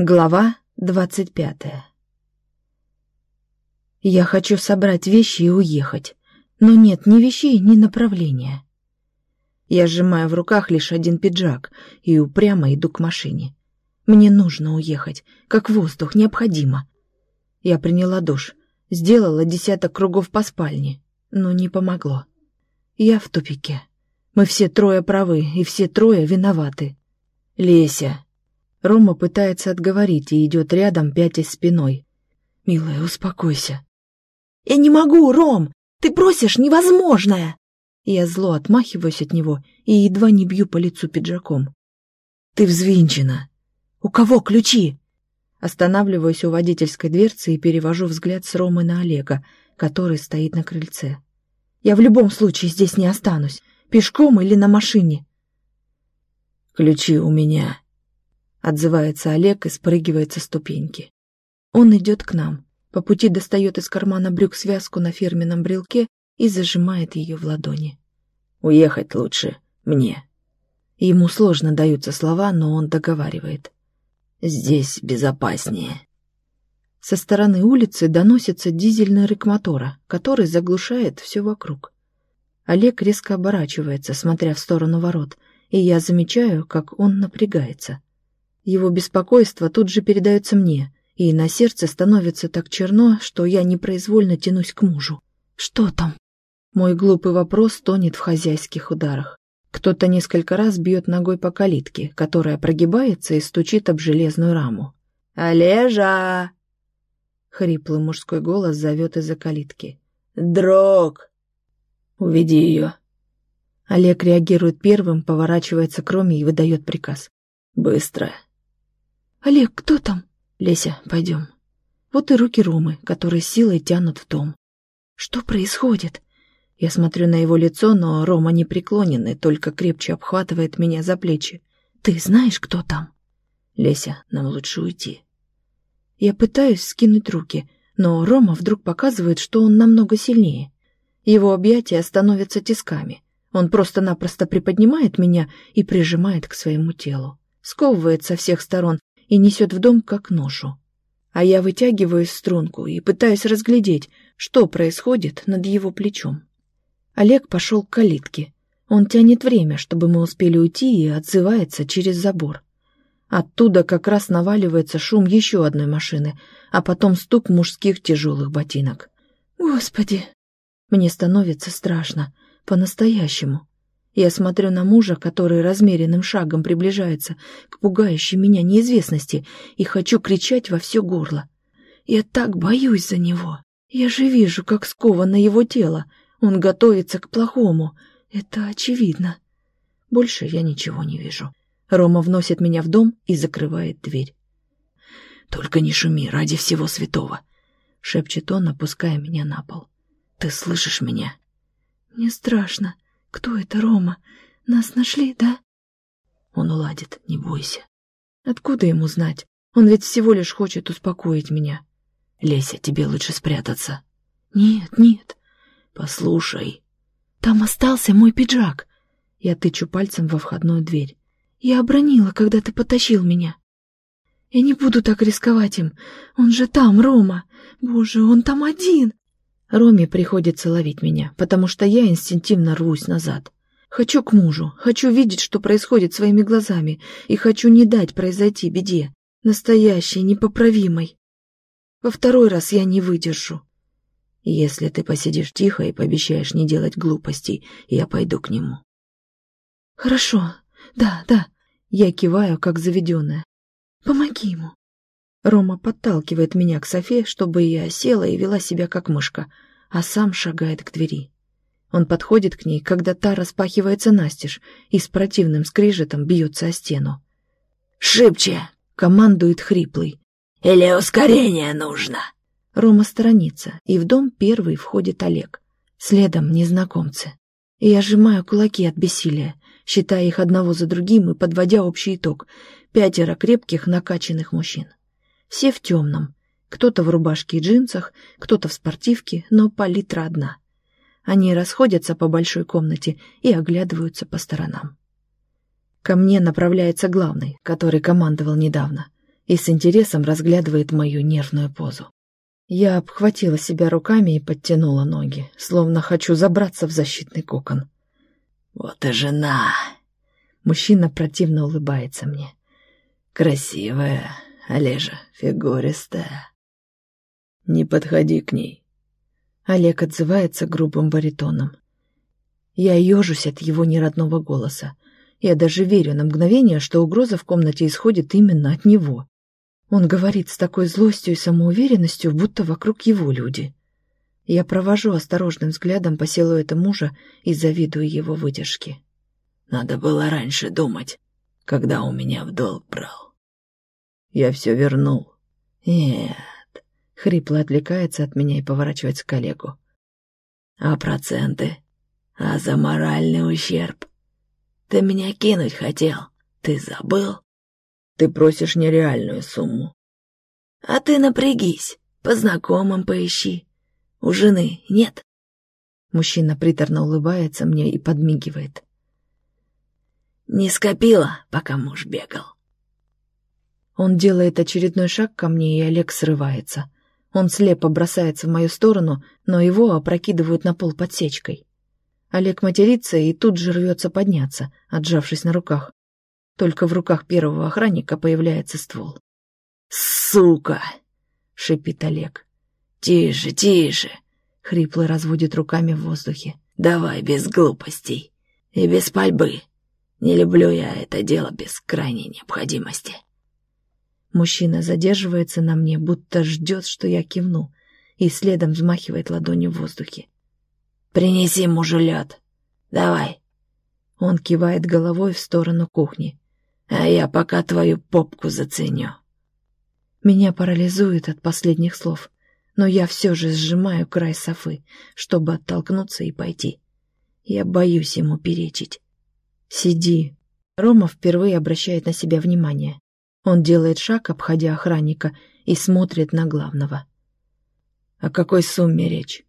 Глава двадцать пятая Я хочу собрать вещи и уехать, но нет ни вещей, ни направления. Я сжимаю в руках лишь один пиджак и упрямо иду к машине. Мне нужно уехать, как воздух, необходимо. Я приняла душ, сделала десяток кругов по спальне, но не помогло. Я в тупике. Мы все трое правы, и все трое виноваты. Леся, Рома пытается отговорить и идет рядом, пятясь спиной. «Милая, успокойся». «Я не могу, Ром! Ты просишь невозможное!» Я зло отмахиваюсь от него и едва не бью по лицу пиджаком. «Ты взвинчена!» «У кого ключи?» Останавливаюсь у водительской дверцы и перевожу взгляд с Ромы на Олега, который стоит на крыльце. «Я в любом случае здесь не останусь, пешком или на машине». «Ключи у меня», — отзывается Олег и спрыгивает со ступеньки. Он идет к нам, по пути достает из кармана брюк связку на фирменном брелке и зажимает ее в ладони. «Уехать лучше мне». Ему сложно даются слова, но он договаривает. «Здесь безопаснее». Со стороны улицы доносится дизельный рык мотора, который заглушает все вокруг. Олег резко оборачивается, смотря в сторону ворот, и я замечаю, как он напрягается. Его беспокойство тут же передается мне, и на сердце становится так черно, что я непроизвольно тянусь к мужу. «Что там?» Мой глупый вопрос тонет в хозяйских ударах. Кто-то несколько раз бьет ногой по калитке, которая прогибается и стучит об железную раму. «Олежа!» Хриплый мужской голос зовет из-за калитки. «Дрог!» «Уведи ее!» Олег реагирует первым, поворачивается к Роме и выдает приказ. «Быстро!» «Олег, кто там?» «Леся, пойдем». Вот и руки Ромы, которые силой тянут в дом. «Что происходит?» Я смотрю на его лицо, но Рома не преклоненный, только крепче обхватывает меня за плечи. «Ты знаешь, кто там?» «Леся, нам лучше уйти». Я пытаюсь скинуть руки, но Рома вдруг показывает, что он намного сильнее. Его объятия становятся тисками. Он просто-напросто приподнимает меня и прижимает к своему телу. Сковывает со всех сторон, и несет в дом как ношу. А я вытягиваюсь в струнку и пытаюсь разглядеть, что происходит над его плечом. Олег пошел к калитке. Он тянет время, чтобы мы успели уйти, и отзывается через забор. Оттуда как раз наваливается шум еще одной машины, а потом стук мужских тяжелых ботинок. «Господи!» Мне становится страшно, по-настоящему. Я смотрю на мужа, который размеренным шагом приближается к пугающей меня неизвестности, и хочу кричать во все горло. Я так боюсь за него. Я же вижу, как сковано его тело. Он готовится к плохому. Это очевидно. Больше я ничего не вижу. Рома вносит меня в дом и закрывает дверь. «Только не шуми, ради всего святого!» — шепчет он, опуская меня на пол. «Ты слышишь меня?» «Мне страшно», «Кто это, Рома? Нас нашли, да?» «Он уладит, не бойся». «Откуда ему знать? Он ведь всего лишь хочет успокоить меня». «Леся, тебе лучше спрятаться». «Нет, нет». «Послушай». «Там остался мой пиджак». Я тычу пальцем во входную дверь. «Я обронила, когда ты потащил меня». «Я не буду так рисковать им. Он же там, Рома. Боже, он там один. Роме приходится ловить меня, потому что я инстинктивно рвусь назад. Хочу к мужу, хочу видеть, что происходит своими глазами, и хочу не дать произойти беде, настоящей, непоправимой. Во второй раз я не выдержу. Если ты посидишь тихо и пообещаешь не делать глупостей, я пойду к нему. Хорошо, да, да. Я киваю, как заведенная. Помоги ему. Рома подталкивает меня к Софе, чтобы я села и вела себя как мышка, а сам шагает к двери. Он подходит к ней, когда та распахивается настежь и с противным скрижетом бьется о стену. «Шибче!» — командует хриплый. «Или ускорение нужно!» Рома сторонится, и в дом первый входит Олег. Следом незнакомцы. И я сжимаю кулаки от бессилия, считая их одного за другим и подводя общий итог. Пятеро крепких, накачанных мужчин. Все в темном. Кто-то в рубашке и джинсах, кто-то в спортивке, но палитра одна. Они расходятся по большой комнате и оглядываются по сторонам. Ко мне направляется главный, который командовал недавно. и с интересом разглядывает мою нервную позу. Я обхватила себя руками и подтянула ноги, словно хочу забраться в защитный кокон. «Вот и жена!» Мужчина противно улыбается мне. «Красивая, Олежа, фигуристая. Не подходи к ней». Олег отзывается грубым баритоном. Я ежусь от его неродного голоса. Я даже верю на мгновение, что угроза в комнате исходит именно от него. Он говорит с такой злостью и самоуверенностью, будто вокруг его люди. Я провожу осторожным взглядом по силуэту мужа и завидую его выдержке. Надо было раньше думать, когда у меня в долг брал. Я все вернул. Нет. Хрипло отвлекается от меня и поворачивается к коллегу. А проценты? А за моральный ущерб? Ты меня кинуть хотел? Ты забыл? Ты просишь нереальную сумму. А ты напрягись, по знакомым поищи. У жены нет? Мужчина приторно улыбается мне и подмигивает. Не скопила, пока муж бегал. Он делает очередной шаг ко мне, и Олег срывается. Он слепо бросается в мою сторону, но его опрокидывают на пол подсечкой. Олег матерится и тут же рвется подняться, отжавшись на руках. Только в руках первого охранника появляется ствол. «Сука!» — шипит Олег. «Тише, тише!» — хрипло разводит руками в воздухе. «Давай без глупостей и без пальбы. Не люблю я это дело без крайней необходимости». Мужчина задерживается на мне, будто ждет, что я кивну, и следом взмахивает ладонью в воздухе. «Принеси мужу лед. Давай». Он кивает головой в сторону кухни а я пока твою попку заценю». Меня парализует от последних слов, но я все же сжимаю край софы, чтобы оттолкнуться и пойти. Я боюсь ему перечить. «Сиди». Рома впервые обращает на себя внимание. Он делает шаг, обходя охранника, и смотрит на главного. «О какой сумме речь?»